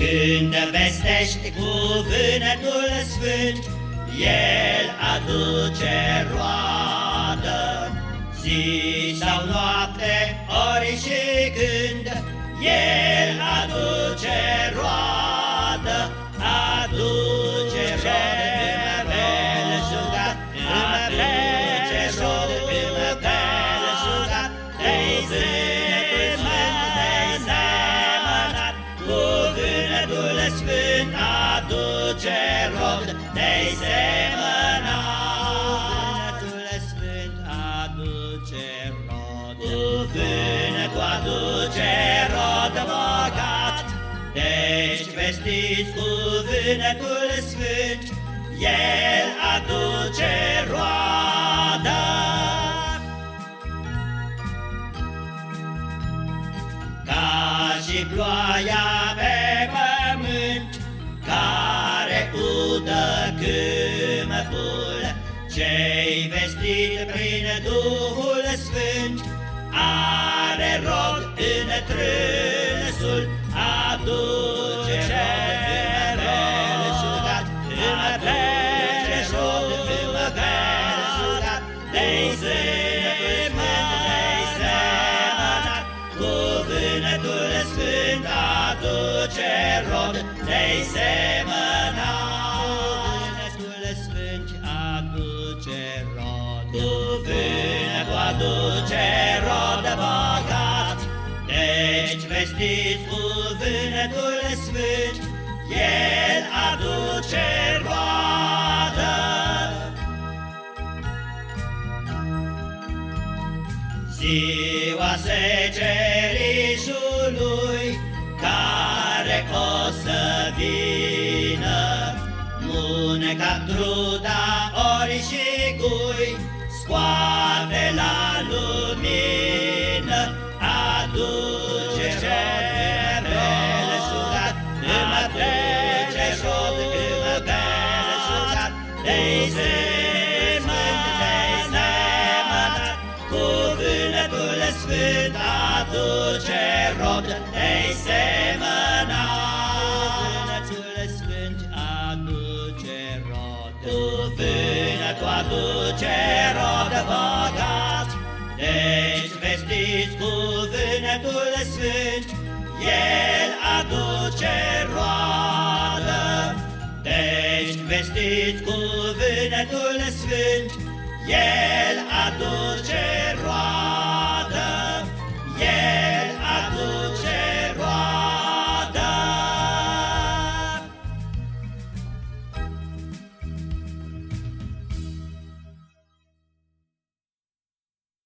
Când vestești cuvântul sfânt, El aduce roadă. Zi sau noapte, ori și când, El rod, te-ai semănat. Cuvântul sfânt aduce rod, cuvântul aduce rod bogat. Deci vestiți cuvântul sfânt, el aduce roadă. Ca și ploaia câmpul, cei vestit prin Duhul Sfânt, are rod în trânsul, aduce belșugat, aduce rod belșugat, de-i semănat, de-i semănat, cuvântul sfânt aduce rod, de-i semănat. Cuvântul aduce rod bogat, deci vestiți cuvântul sfânt, el aduce roadă. Ziua secerișului care o să vină, Mâneca truda belșugat, de-i semănat, de-i semănat, cuvântul sfânt aduce rod, de-i semănat. Cuvântul sfânt aduce rod, cuvântul aduce rod bogat, deci vestiți cuvântul sfânt, el aduce roadă. Deci vestiți cuvântul sfânt, el aduce